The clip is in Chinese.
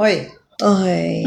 哎哎。